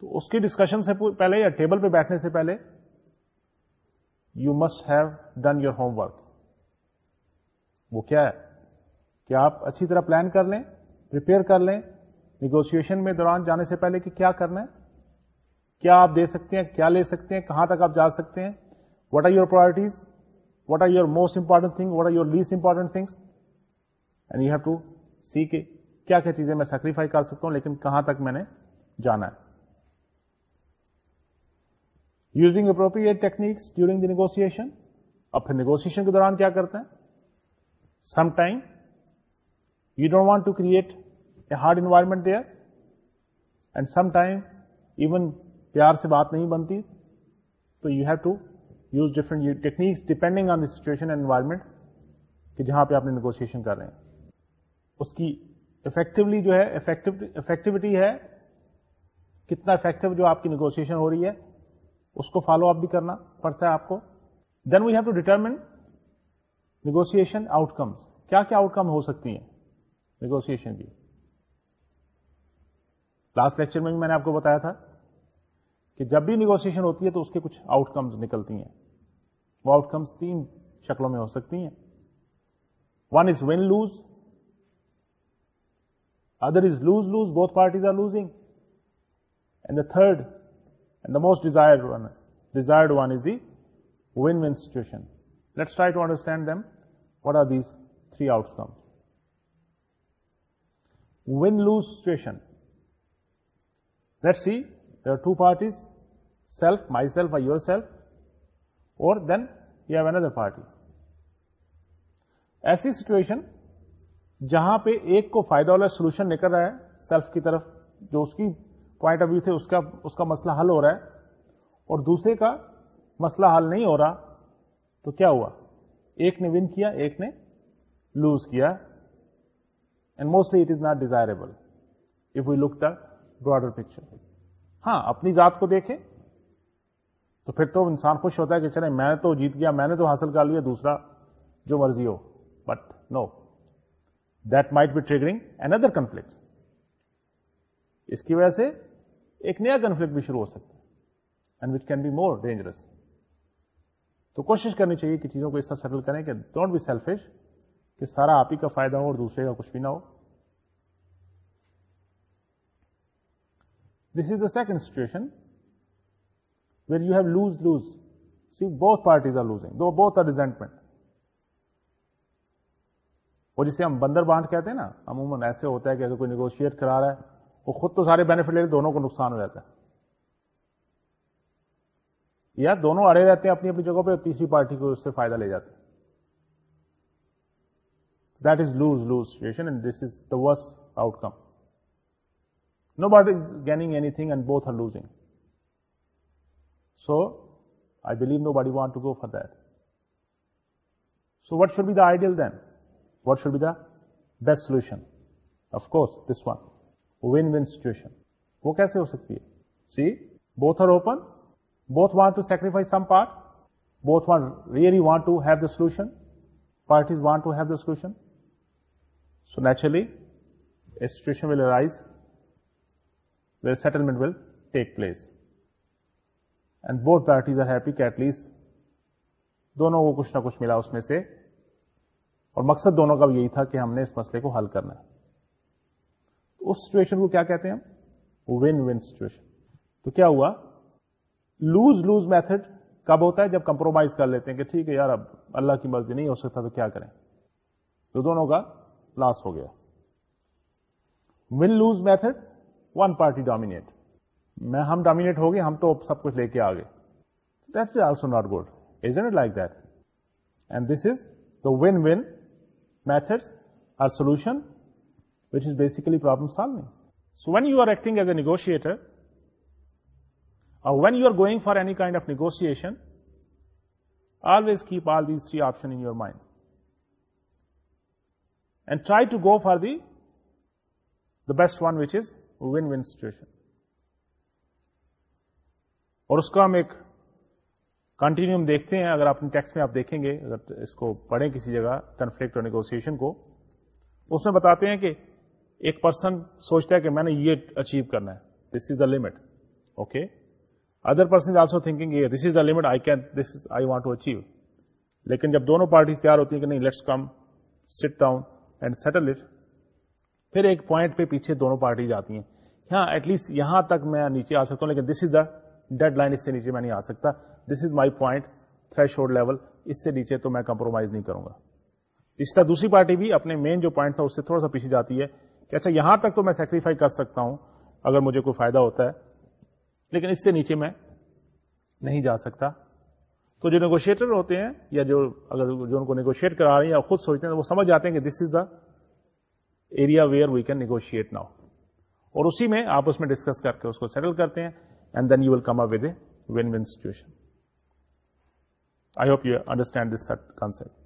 تو اس کی ڈسکشن سے پہلے یا ٹیبل پہ بیٹھنے سے پہلے you must have done your homework وہ کیا ہے کہ آپ اچھی طرح پلان کر لیں پریپیئر کر لیں نیگوشیشن میں دوران جانے سے پہلے کہ کیا کرنا ہے کیا آپ دے سکتے ہیں کیا لے سکتے ہیں کہاں تک آپ جا سکتے ہیں what are your priorities what are your most important thing what are your least important things and you have to see کے کیا کیا چیزیں میں سیکریفائی کر سکتا ہوں لیکن کہاں تک میں نے جانا ہے using appropriate techniques during the negotiation اور پھر نیگوسن کے دوران کیا کرتے ہیں some time you don't want to create a hard environment there and some time even پیار سے بات نہیں بنتی تو you have to use different techniques depending on the situation and environment کہ جہاں پہ آپ نے نیگوسن کر رہے ہیں اس کی افیکٹولی جو ہے افیکٹوٹی ہے کتنا افیکٹو جو آپ کی نیگوسیشن ہو رہی ہے اس کو فالو اپ بھی کرنا پڑتا ہے آپ کو then we have to determine negotiation outcomes کیا کیا آؤٹ کم ہو سکتی ہیں نیگوسن کی لاسٹ لیکچر میں بھی میں نے آپ کو بتایا تھا کہ جب بھی نیگوسن ہوتی ہے تو اس کے کچھ آؤٹ کمس نکلتی ہیں وہ آؤٹ کمس تین شکلوں میں ہو سکتی ہیں one is win lose Other is lose-lose, both parties are losing. And the third, and the most desired one is the win-win situation. Let's try to understand them. What are these three outcomes? Win-lose situation. Let's see, there are two parties, self, myself or yourself, or then you have another party. As a situation, جہاں پہ ایک کو فائدہ والا solution نکل رہا ہے self کی طرف جو اس کی پوائنٹ آف ویو تھے اس کا اس کا مسئلہ حل ہو رہا ہے اور دوسرے کا مسئلہ حل نہیں ہو رہا تو کیا ہوا ایک نے ون کیا ایک نے لوز کیا and mostly it is not desirable if we look the broader picture ہاں اپنی ذات کو دیکھیں تو پھر تو انسان خوش ہوتا ہے کہ چلے میں نے تو جیت گیا میں نے تو حاصل کر لیا دوسرا جو مرضی ہو but no no. That might be triggering and other conflict اس کی وجہ سے ایک نیا کنفلکٹ بھی شروع ہو سکتا ہے and which can be more dangerous تو کوشش کرنی چاہیے کہ چیزوں کو اس طرح سیٹل کریں کہ ڈونٹ بی سیلفش کہ سارا آپ ہی کا فائدہ ہو اور دوسرے کا کچھ بھی نہ ہو this is the second situation which you have lose lose see بہت parties are losing though both are resentment وہ جسے ہم بندر بانٹ کہتے ہیں نا عموماً ایسے ہوتا ہے کہ اگر کوئی نیگوشیٹ کرا رہا ہے وہ خود تو سارے بینیفٹ لے رہے دونوں کو نقصان ہو جاتا ہے یا دونوں اڑے رہتے ہیں اپنی اپنی جگہ پہ تیسری پارٹی کو اس سے فائدہ لے جاتے that is lose lose situation and this is the worst outcome no is gaining anything and both are losing so I believe nobody want to go for that so what should be the ideal then what is the best solution of course win win situation وہ کیسے ہو سکتی ہے see both are اوپنفائز some part both want really want to have the solution parties want to have the solution so naturally اس situation will arise will settle مٹ will take place and both parties are happy at least دونوں کو کچھ نہ کچھ ملا اس میں سے اور مقصد دونوں کا یہی تھا کہ ہم نے اس مسئلے کو حل کرنا ہے تو اس سچویشن کو کیا کہتے ہیں ہم ون ون سچویشن تو کیا ہوا لوز لوز میتھڈ کب ہوتا ہے جب کمپرومائز کر لیتے ہیں کہ ٹھیک ہے یار اب اللہ کی مرضی نہیں ہو سکتا تو کیا کریں تو دونوں کا لاس ہو گیا win lose method one party dominate میں ہم ڈومینیٹ ہو گئے ہم تو سب کچھ لے کے آ گئے is also not good is it like that and this is the win win methods a solution which is basically problem solve نہیں so when you are acting as a negotiator اور when you are going for any kind of negotiation always keep all these three option in your mind and try to go for the the best one which is win win situation اور اس کا ہم ایک دیکھتے ہیں اگر اپنے text میں آپ دیکھیں گے اگر اس کو پڑھیں کسی جگہ کنفلکٹ اور نیگوسیشن کو اس میں بتاتے ہیں کہ ایک پرسن سوچتا ہے کہ میں نے یہ اچیو کرنا ہے this is the limit okay other person also thinking this is the limit I can this is I want to achieve لیکن جب دونوں پارٹیز تیار ہوتی ہیں کہ نہیں let's come sit down and settle it پھر ایک پوائنٹ پہ پیچھے دونوں پارٹیز آتی ہیں ہاں ایٹ لیسٹ یہاں تک میں نیچے آ سکتا ہوں لیکن this is the deadline اس سے نیچے میں نہیں آ سکتا this is my point threshold level اس سے نیچے تو میں کمپرومائز نہیں کروں گا اس طرح دوسری پارٹی بھی اپنے مین جو پوائنٹ تھا اس سے تھوڑا سا پیچھے جاتی ہے کہ اچھا یہاں تک تو میں سیکریفائی کر سکتا ہوں اگر مجھے کوئی فائدہ ہوتا ہے لیکن اس سے نیچے میں نہیں جا سکتا تو جو نیگوشیٹر ہوتے ہیں یا جو اگر جو ان کو نیگوشیٹ کرا رہے ہیں یا خود سوچتے ہیں وہ سمجھ جاتے ہیں کہ this is the area where we can negotiate now اور اسی میں آپ اس میں ڈسکس کر کے اس کو سیٹل کرتے ہیں and then you will come up with a win situation I hope you understand this concept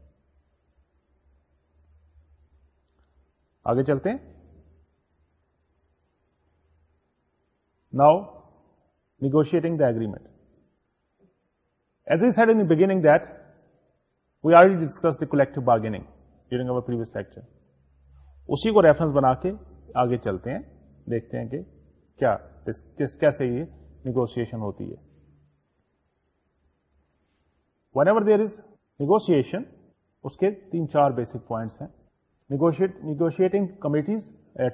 آگے چلتے ہیں now negotiating the agreement as a said in beginning that we are discuss the collective bargaining during our previous lecture اسی کو reference بنا کے آگے چلتے ہیں دیکھتے ہیں کہ کیا کیسے یہ نیگوسن ہوتی ہے whatever there is negotiation اس کے تین چار بیسک پوائنٹس ہیں نیگوشیٹنگ کمیٹیز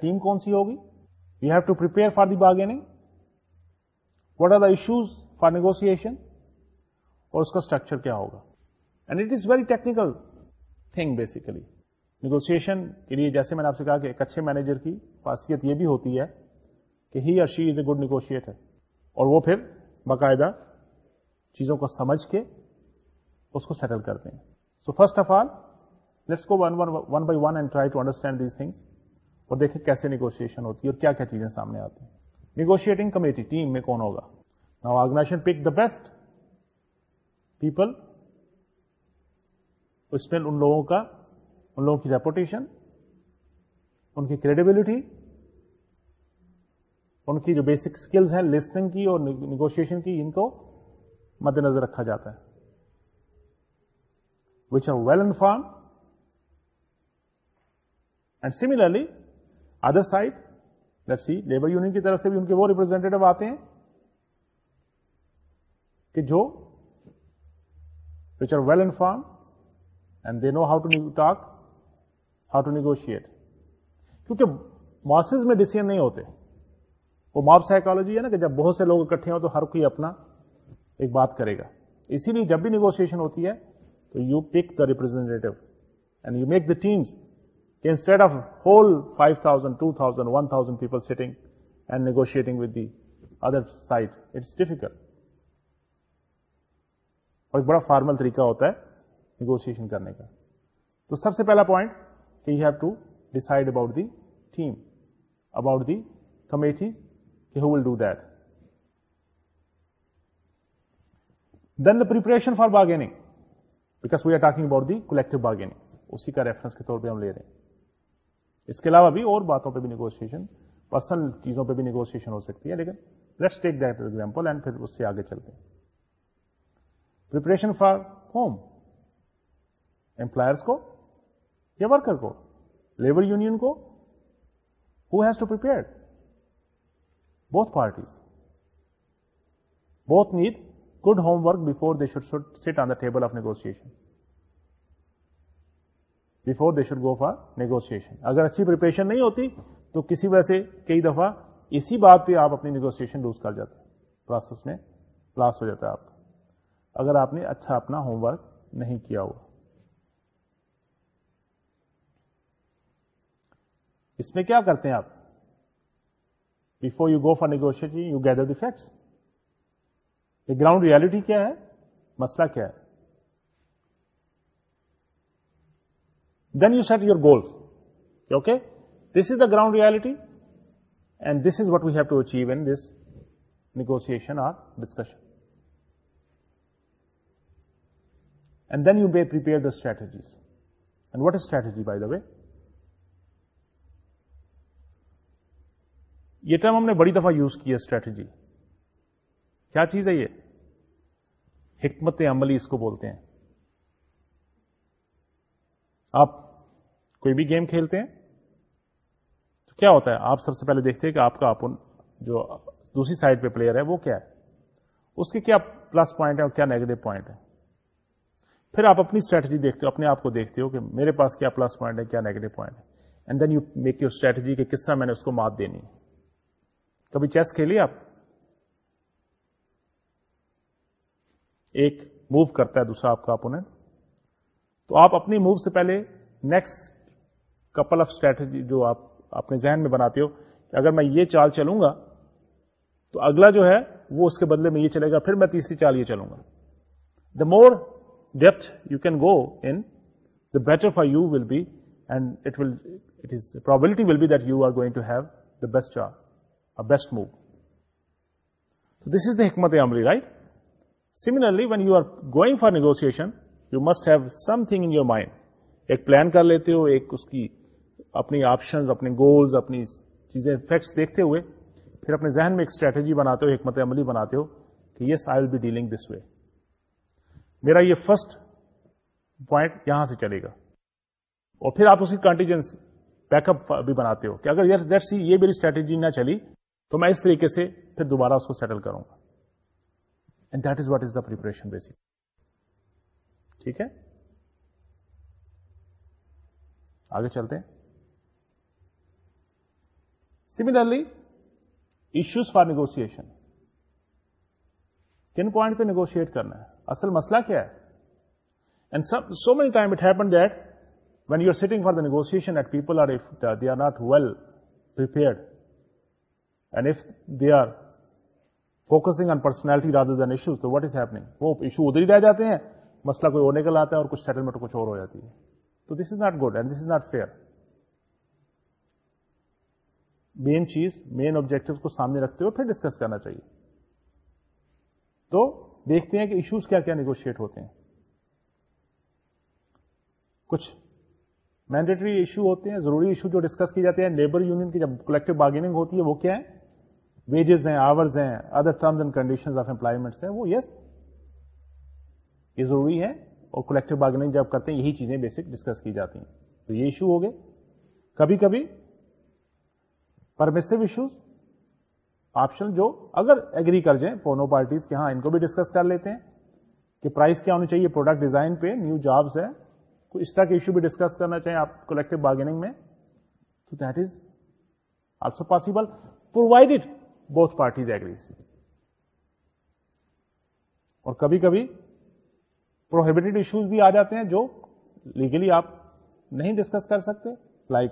ٹیم کون سی ہوگی you have to per bargaining what are the issues for negotiation اور اس کا اسٹرکچر کیا ہوگا and it is very technical thing basically negotiation کے لیے جیسے میں نے آپ سے کہا کہ ایک اچھے مینیجر کی خاصیت یہ بھی ہوتی ہے کہ ہی اور she is a good negotiator اور وہ پھر باقاعدہ چیزوں کو سمجھ کے اس کو سیٹل کرتے ہیں so first of all let's go one one by one and try to understand these things اور دیکھیں کیسے نیگوشیشن ہوتی ہے اور کیا کیا چیزیں سامنے آتی ہیں نیگوشیٹنگ کمیٹی ٹیم میں کون ہوگا نا organization pick the best people اس میں ان لوگوں کا ان لوگوں کی ریپوٹیشن ان کی کریڈیبلٹی ان کی جو بیسک اسکلز ہیں لسننگ کی اور نیگوشیشن کی ان کو مد نظر رکھا جاتا ہے which are well inform and similarly other side let see labour union کی طرف سے بھی ان کے وہ ریپرزینٹیو آتے ہیں کہ جو which are well inform and they know how to talk how to negotiate کیونکہ ماسز میں ڈسیزن نہیں ہوتے وہ ماب سائیکالوجی ہے نا کہ جب بہت سے لوگ اکٹھے ہوں تو ہر کوئی اپنا ایک بات کرے گا اسی لیے جب بھی نیگوشیشن ہوتی ہے تو you pick the representative and you make the teams instead of whole five thousand two thousand thousand one people sitting and negotiating with the other side it's difficult اور ایک بڑا فارمل طریقہ ہوتا ہے نیگوشیشن کرنے کا تو سب سے پہلا پوائنٹ کہ you have to decide about the team about the committees will do that دینا پرشن for bargaining because we are talking about the collective bargaining اسی کا ریفرنس کے طور پہ ہم لے رہے ہیں اس کے علاوہ بھی اور باتوں پہ بھی نیگوشیشن پرسنل چیزوں پہ بھی نیگوشیشن ہو سکتی ہے لیکن let take the example and پھر اس سے آگے چلتے پیپریشن فار ہوم امپلائر کو یا ورکر کو لیبر یونین کو who has to prepared parties بہت need good home work before they should sit on the table of negotiation before they should go for negotiation اگر اچھی preparation نہیں ہوتی تو کسی وجہ سے کئی دفعہ اسی بات پہ آپ اپنی نیگوسیشن لوز کر جاتے پروسیس میں لاس ہو جاتا ہے آپ کا اگر آپ نے اچھا اپنا ہوم ورک نہیں کیا ہوا اس میں کیا کرتے ہیں آپ before you go for negotiate you gather the facts ground reality کیا ہے مسئلہ کیا ہے then you set your goals okay this is the ground reality and this is what we have to achieve in this negotiation or discussion and then you be پر strategies and what is strategy by the way یہ term ہم نے بڑی دفعہ use کیا strategy کیا چیز ہے یہ حکمت عملی اس کو بولتے ہیں آپ کوئی بھی گیم کھیلتے ہیں تو کیا ہوتا ہے آپ سب سے پہلے دیکھتے ہیں کہ آپ کا جو دوسری سائڈ پہ پلیئر ہے وہ کیا ہے اس کے کیا پلس پوائنٹ ہے اور کیا نیگیٹو پوائنٹ ہے پھر آپ اپنی اسٹریٹجی دیکھتے ہو اپنے آپ کو دیکھتے ہو کہ میرے پاس کیا پلس پوائنٹ ہے کیا نیگیٹو پوائنٹ ہے and then you make strategy کہ کس طرح میں نے اس کو مات دینی ہے کبھی چیس کھیلی آپ ایک موو کرتا ہے دوسرا آپ کا اپوننٹ تو آپ اپنی موو سے پہلے نیکسٹ کپل آف اسٹریٹجی جو آپ اپنے ذہن میں بناتے ہو کہ اگر میں یہ چال چلوں گا تو اگلا جو ہے وہ اس کے بدلے میں یہ چلے گا پھر میں تیسری چال یہ چلوں گا the more depth you can go in the better for you will be and it will it is probability will be that you are going to have the best چال بیسٹ موو تو this is the حکمت عملی right similarly when you are going for negotiation you must have something in your mind ایک plan کر لیتے ہو ایک اس کی اپنی آپشنز اپنے گولز اپنی چیزیں فیکٹس دیکھتے ہوئے پھر اپنے ذہن میں ایک اسٹریٹجی بناتے ہو حکمت عملی بناتے ہو کہ یس آئی ول بی ڈیلنگ دس وے میرا یہ فرسٹ پوائنٹ یہاں سے چلے گا اور پھر آپ اس کی کنٹیجنسی بیک اپ بھی بناتے ہو کہ اگر یار سی یہ میری اسٹریٹجی نہ چلی تو میں اس طریقے سے پھر دوبارہ اس کو سیٹل کروں گا and that is what is the preparation basic ٹھیک ہے آگے چلتے ہیں سملرلی ایشوز فار نیگوسن کن پوائنٹ پہ نیگوشیٹ کرنا ہے اصل مسئلہ کیا ہے and some so many time it happen that when you are sitting for the negotiation at people are if they are not well prepared ر focus on personality rather than issues تو what is happening وہ issue ادھر ہی رہ جاتے ہیں مسئلہ کوئی اور نکل آتا ہے اور کچھ سیٹلمنٹ کچھ اور ہو جاتی ہے تو this is not good and this is not fair main چیز مین آبجیکٹو کو سامنے رکھتے ہوئے پھر ڈسکس کرنا چاہیے تو دیکھتے ہیں کہ ایشوز کیا کیا نیگوشیٹ ہوتے ہیں کچھ مینڈیٹری ایشو ہوتے ہیں ضروری ایشو جو ڈسکس کیے جاتے ہیں لیبر یونین کی جب کلیکٹو بارگیننگ ہوتی ہے وہ کیا ہے ویجز ہیں آورز ہیں other terms and condition of employments ہیں وہ یس یہ ضروری ہے اور کولیکٹو بارگیننگ جب کرتے ہیں یہی چیزیں بیسک ڈسکس کی جاتی ہیں تو یہ ایشو ہو گئے کبھی کبھی پرمیسو ایشوز آپشن جو اگر ایگری کر جائیں پونو پارٹیز کے ہاں ان کو بھی ڈسکس کر لیتے ہیں کہ پرائز کیا ہونی چاہیے پروڈکٹ ڈیزائن پہ نیو جابس ہیں اس طرح کے ایشو بھی ڈسکس کرنا چاہیں آپ کولیکٹو بارگیننگ میں تو that is also possible provided both parties agrees اور کبھی کبھی پروہیبٹیڈ ایشوز بھی آ جاتے ہیں جو لیگلی آپ نہیں ڈسکس کر سکتے لائک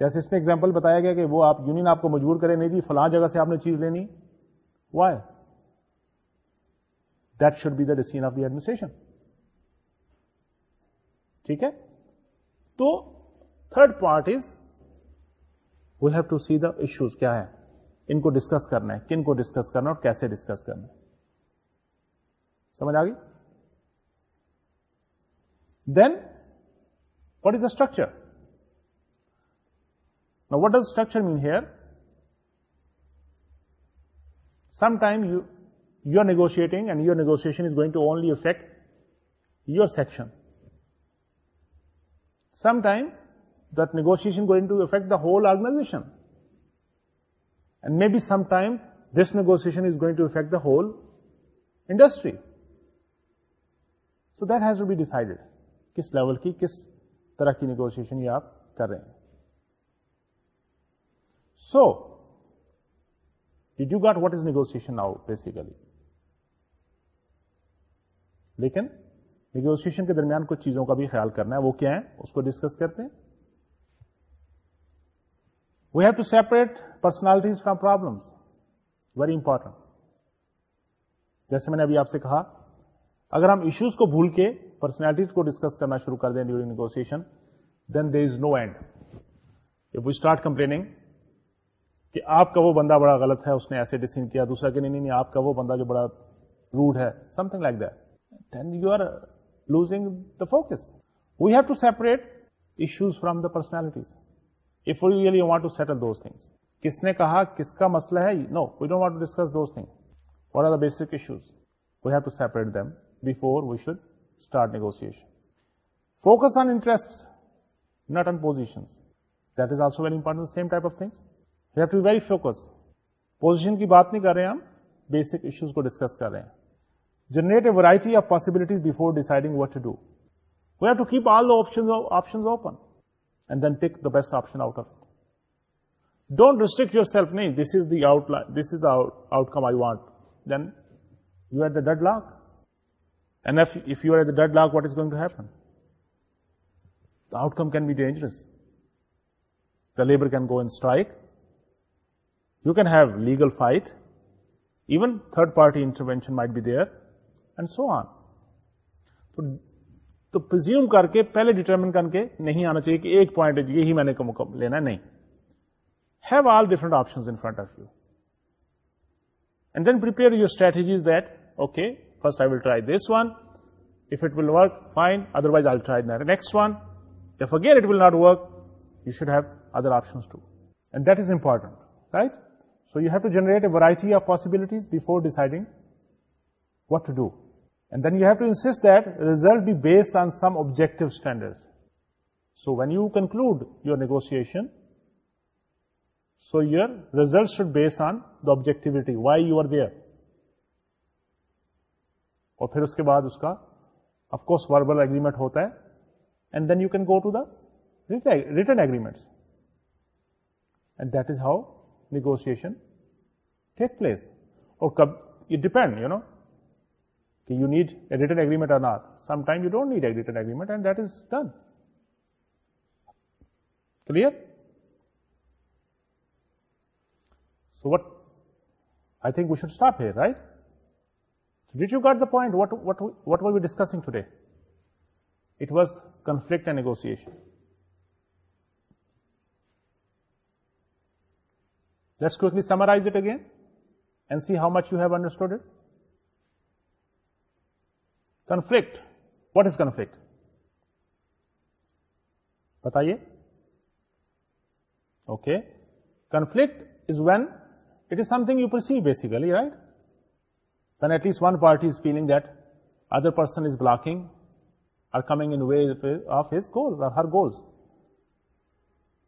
جیسے اس میں ایگزامپل بتایا گیا کہ وہ آپ یونین آپ کو مجبور کرے نہیں جی فلاں جگہ سے آپ نے چیز لینی why that should be the decision of the administration ٹھیک ہے تو third parties we have to see the issues کیا ہے ان کو ڈسکس کرنا ہے کن کو ڈسکس کرنا ہے اور کیسے ڈسکس کرنا ہے سمجھ آ گئی then what is the structure what does structure mean here some time you are negotiating and your negotiation is going to only affect your section some time negotiation going to affect the whole organization maybe some time this negotiation is going to effect the whole industry so that has to be decided کس level کی کس طرح کی negotiation یہ آپ کر رہے ہیں so you got what is negotiation آؤ بیسکلی لیکن نیگوسیشن کے درمیان کچھ چیزوں کا بھی خیال کرنا ہے وہ کیا ہے اس کو ڈسکس کرتے ہیں we've to separate personalities from problem very important جیسے میں نے ابھی آپ سے کہا اگر ہم ایشوز کو بھول کے پرسنالٹیز کو ڈسکس کرنا شروع کر دیں during negotiation then there is no and we start complaining کہ آپ کا وہ بندہ بڑا غلط ہے اس نے ایسے ڈسین کیا دوسرا کہ نہیں نہیں آپ کا وہ بندہ جو بڑا روڈ ہے something like then then you are losing the focus we have to separate issues from the personalities نے کہا کس کا مسئلہ ہے کی بات نہیں کر رہے ہم بیسک ایشوز کو ڈسکس کر رہے ہیں generate a variety of possibilities before deciding what to do we've to keep آلشن options open and then pick the best option out of it. Don't restrict yourself, no, this is the outline, this is the outcome I want. Then you are at the deadlock. And if you are at the deadlock, what is going to happen? The outcome can be dangerous. The labor can go and strike. You can have legal fight. Even third party intervention might be there, and so on. So تو presume کر کے پہلے determine کر کے نہیں آنا چاہیے کہ ایک پوائنٹ جی، یہی میں نے لینا نہیں have all different option in front of you and then your strategies that okay first I will try this one if it will work fine otherwise I try next one if again it will not work you should have other option too and that is important right so you have to generate a variety of possibilities before deciding what to do then you have to انسٹ that result be based on some objective standard so when you conclude your negotiation so your result should base on the objectivity why you are there اور پھر اس کے بعد اس کا of course وربر agreement ہوتا ہے and then you can go to the written agreement and that is how negotiation take place اور کب it depend you know کہ you need a written agreement or not some time you don't need a written agreement and that is done clear so what I think we should stop ہے right did you get the point what what we discussing today it was conflict and negotiation it it again see see how much you have it. Conflict. What is conflict? Bataiye. Okay. Conflict is when it is something you perceive basically, right? When at least one party is feeling that other person is blocking or coming in way of his goals or her goals.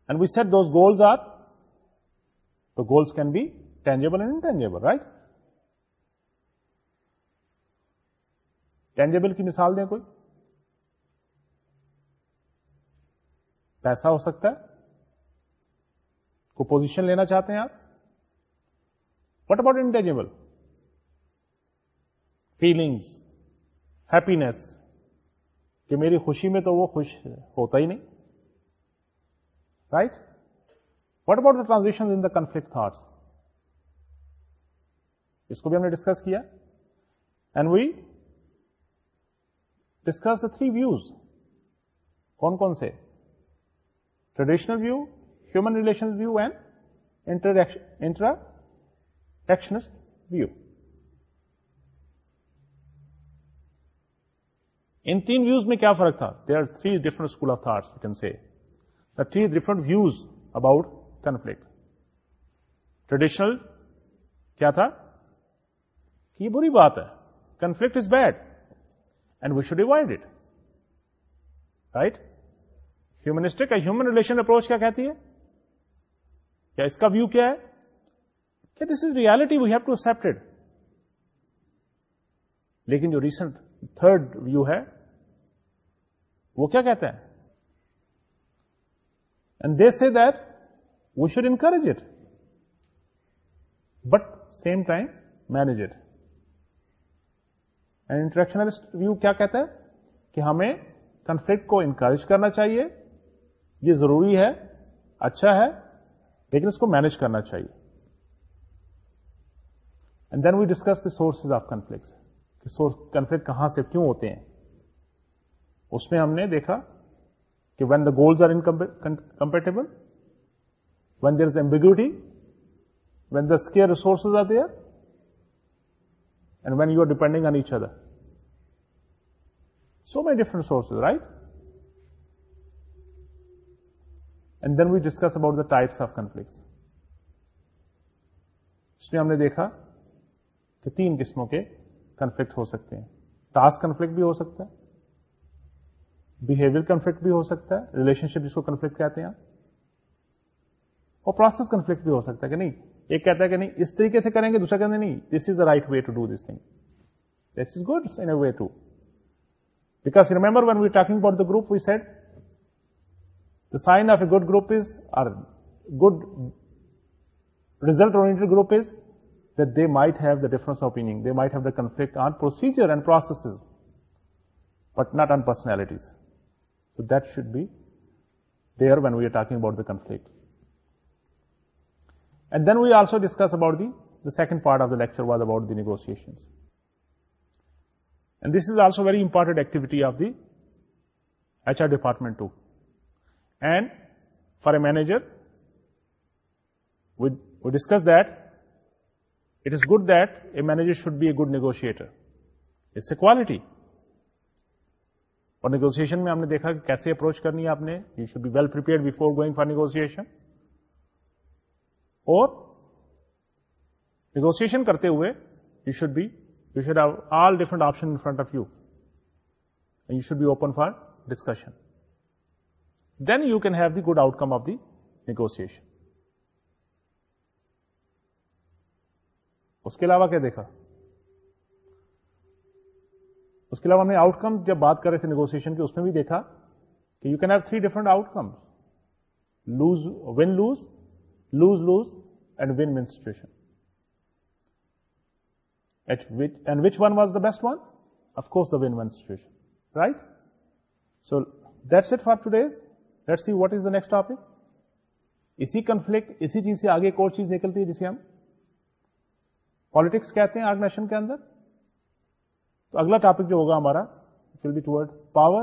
And we said those goals are, the goals can be tangible and intangible, right? Tangible کی مثال دیں کوئی پیسہ ہو سکتا ہے کو position لینا چاہتے ہیں آپ what about intangible feelings happiness کہ میری خوشی میں تو وہ خوش ہوتا ہی نہیں right what about the transaction in the conflict thoughts اس کو بھی ہم نے ڈسکس کیا and we discuss the three views کون کون سے traditional view human relation view and interactionist view ان تین ویوز میں کیا فرق تھا they are three different school of thoughts three different views about conflict traditional کیا تھا کی بری بات ہے conflict is bad we should avoid it right humanist کا ہیومن ریلیشن اپروچ کیا کہتی ہے یا اس کا ویو کیا ہے کیا this is reality we have to accept لیکن جو ریسنٹ تھرڈ ویو ہے وہ کیا کہتے ہیں and they see that we should encourage it but same time manage it interactionist view کیا کہتا ہے کہ ہمیں کنفلکٹ کو انکریج کرنا چاہیے یہ ضروری ہے اچھا ہے لیکن اس کو مینج کرنا چاہیے and then we discuss the sources of conflict conflict کہاں سے کیوں ہوتے ہیں اس میں ہم نے دیکھا کہ when the goals are compatible when there is ambiguity when the scarce resources are there when you are depending on each other so many different sources right and then we discuss about the types of conflict اس میں ہم نے دیکھا کہ تین قسموں کے conflict ہو سکتے ہیں ٹاسک کنفلکٹ بھی ہو سکتا ہے بہیویئر کنفلکٹ بھی ہو سکتا ہے ریلیشن شپ جس کو کنفلکٹ کہتے ہیں اور پروسیس کنفلکٹ بھی ہو سکتا ہے کہ نہیں ایک کہتا ہے کہ نہیں اس طریقے سے کریں گے دوسرا کہتے نہیں this is the right way to do this thing this is good in a way to because remember when we talking about the group we set the sign of a good group is are good result oriented group is that they might have the difference of opinion, they might have the conflict on procedure and processes, but not on personalities. So that should be there when we are talking about the conflict. Then we also discuss about the second part of negotiations. And about the also this is also very important activity of the H R department too and for a manager discuss is good that a manager should be a good negotiator it's a quality اور negotiation میں ہم نے دیکھا کہ کیسے approach کرنی ہے آپ نے you should be well before going for negotiation اور نیگوسن کرتے ہوئے you should be you should have all different option in front of you you should be open for discussion then you can have the good outcome of the negotiation اس کے علاوہ کیا دیکھا اس کے علاوہ ہم نے آؤٹ کم جب بات کر رہے تھے نیگوسن کی اس میں بھی دیکھا کہ you can have three different outcome lose win lose lose lose and win ministry best win افکوسٹریشن right so that it for to days let see what is the next topic اسی کنفلکٹ اسی چیز سے آگے ایک اور چیز نکلتی ہے جسے ہم پالیٹکس کہتے ہیں آرگنیشن کے اندر تو اگلا ٹاپک جو ہوگا ہمارا ول بی ٹوڈ power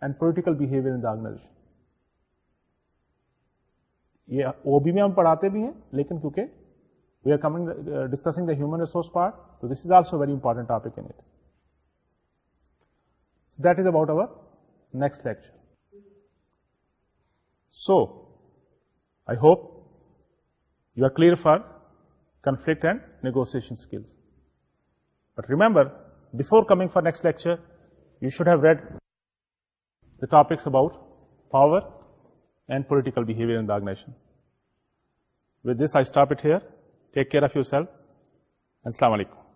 and political behaviour in the organisation یہ او بی میں ہم پڑھاتے بھی ہیں لیکن کیونکہ we are coming discussing the human resource part تو this is also very important topic in it that is about our next lecture so I hope you are clear for conflict and negotiation skills but remember before coming for next lecture you should have read the topics about power and political behaviour in organisation with this I stop it here take care of yourself and السلام علیکم